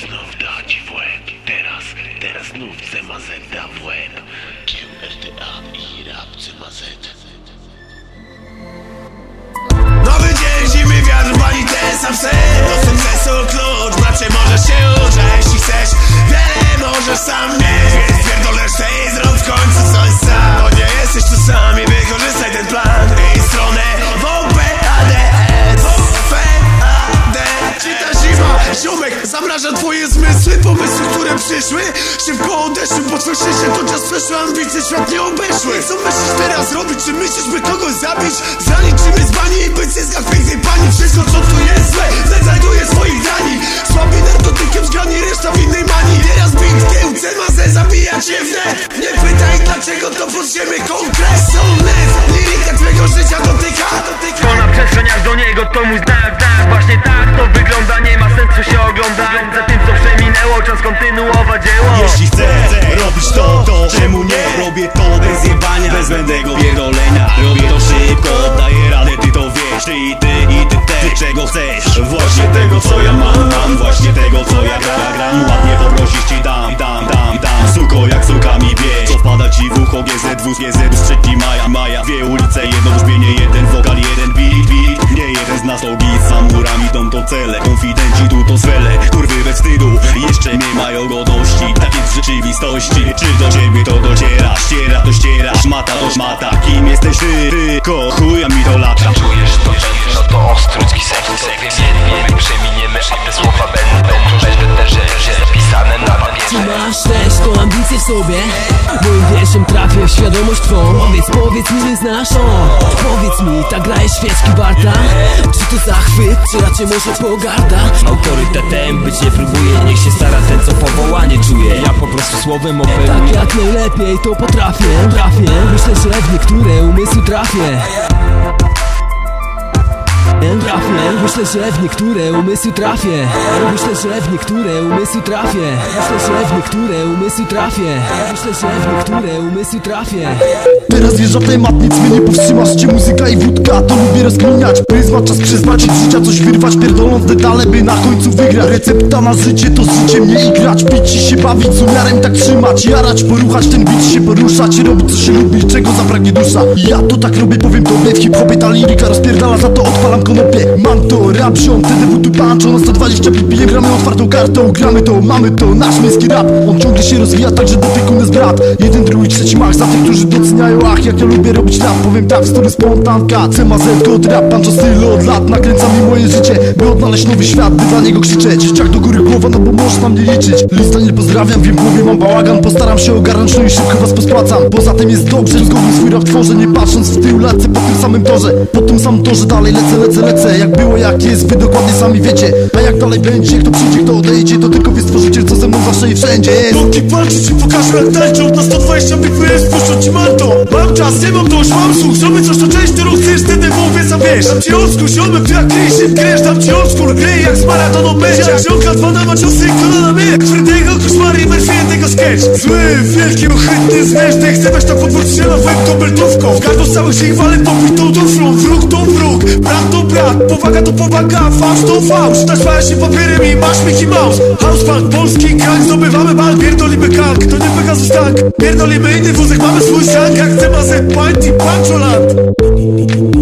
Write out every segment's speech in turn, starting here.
Znów da ci w łeb, teraz, teraz znów CMZ da w łeb. Kieł RTA i rap CMZ Nowy dzień, zimny wiatr, pani ten sam sen. Do sukcesu przyszły Szybko odeszły, bo twoje szczęście to czas przeszły Ambicje świat nie obeszły. Co myślisz teraz robić? Czy myślisz, by kogoś zabić? Zaliczymy z bani i być zyskach pięknej pani. Wszystko co tu jest złe, znajduje swoich grani. Słabi narkotykiem zgrani, reszta w innej mani. Teraz beat, kiełce, mazę, zabija cię wnet Nie pytaj dlaczego to podziemy konkret Są net, liryka twego życia dotyka, dotyka To na przestrzeniach do niego to mój znak, znak. Właśnie tak to wygląda, nie ma sensu się oglądać czas kontynuować dzieło. Jeśli chcę robić to, to czemu nie? Robię to bez jebania, bez zbędnego pierdolenia. Robię to szybko, daję radę, ty to wiesz. Ty i ty i ty też, ty czego chcesz? Właśnie tego co ja mam, mam Właśnie tego co ja gram, gram. Ładnie poprosisz ci dam, dam, dam, dam. Suko jak suka mi wiesz Co wpada ci w ucho GZ2, GZ3 mają godności, tak jest w rzeczywistości Czy do ciebie to dociera, ściera to ściera Szmata to szmata, kim jesteś ty, ty Ko, chuja mi to lata Czujesz to będzie, no to ostrucki sens to wiem Jednie przeminiemy, a te słowa sobie? Moim wierszem trafię w świadomość twą. Powiedz, powiedz mi, że znasz. O Powiedz mi, ta gra jest świeczki warta? Czy to zachwyt, czy raczej może pogarda? Autorytetem być nie próbuje, niech się stara ten co powołanie czuje. Ja po prostu słowem Tak operuję jak najlepiej to potrafię, trafię. Myślę, że w niektóre umysły trafię Trafię, myślę, że w niektóre umysły trafię. Myślę, że w niektóre umysły trafię. Myślę, że w niektóre umysły trafię. Myślę, że w niektóre umysły trafię. Teraz wjeżdża temat, nic mnie nie powstrzymasz. Czy muzyka i wódka, to lubię rozkminiać? Pryzmat, czas przeznaczyć życia, coś wyrwać. Pierdoląc detale, by na końcu wygrać. Recepta na życie, to z życiem nie igrać. Pić i się bawić, z umiarem tak trzymać. Jarać, poruchać, ten bit się poruszać. Robić co się lubi, czego zapragnie dusza. Ja to tak robię, powiem tobie W hip-hopie. Ta liryka rozpierdala, za to odpalam konopie Mam to, rap ziom, TDW tu pancho Na 120 piję, gramy otwartą kartą Gramy to, mamy to, nasz miejski rap. On ciągle się rozwija, także do tyku jest brat Jeden, drugi, trzeci mach, za tych, którzy doceniają Ach, jak ja lubię robić rap, powiem tak, story spontanka CMZ, god rap, pancho styl od lat Nakręca mi moje życie, odnaleźć nowy świat By dla niego krzyczeć, dzieciak do góry głowa, no bo możesz na mnie liczyć. Lista nie pozdrawiam, wiem, głowie mam bałagan. Postaram się ogarnąć, no i szybko was pospłacam. Poza tym jest dobrze, zgodnie swój rap tworzę Nie patrząc w tył, lecę po tym samym torze. Po tym samym torze dalej lecę, lecę, lecę. Jak było, jak jest, wy dokładnie sami wiecie. A jak dalej będzie, kto przyjdzie, kto odejdzie To tylko wie stworzyciel, co ze mną zawsze i wszędzie jest. Dopóki walczy ci pokażę jak tańczą. Na 120 bify spuszczą ci manto. Mam czas, nie mam dość, mam słuch Zrobię coś, wiesz Dam ci odsku, ziomek, ty jak kryj się gresz Dam ci odskur, gry jak z maratoną będzie. Jak ziomka, dwa na ciosy, kolana my Jak twardego koszmary i tego sketch. Zły, wielki, ohydny, zmężny Chcę weź podwórz strzela w łeb kobeltówką W gardło z całych się walę popitą duflą Wróg to wróg, brat to brat. Powaga to powaga, fałsz to fałsz. Taśmaja się papierem i masz Mickey Mouse. House Punk, polski gang, zdobywamy bank Pierdolimy gang, to nie Pegasus tank Pierdolimy inny wózek, mamy swój sang Jak chcę mazę, pint i pancholand Ten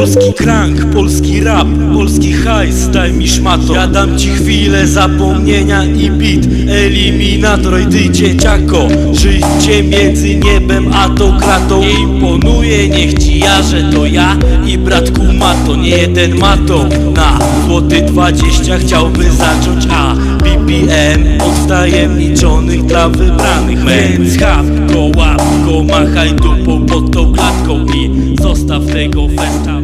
Polski krank, polski rap, polski hajs, daj mi szmato. Ja dam ci chwilę zapomnienia i bit Eliminator i ty dzieciako Żyjcie między niebem a tą kratą. Nie imponuje, niech ci jarze to ja I bratku mato, nie jeden mato. Na złoty 20 chciałby zacząć A BPM od wtajemniczonych dla wybranych. Więc go go machaj dupą pod tą klatką I zostaw tego festa.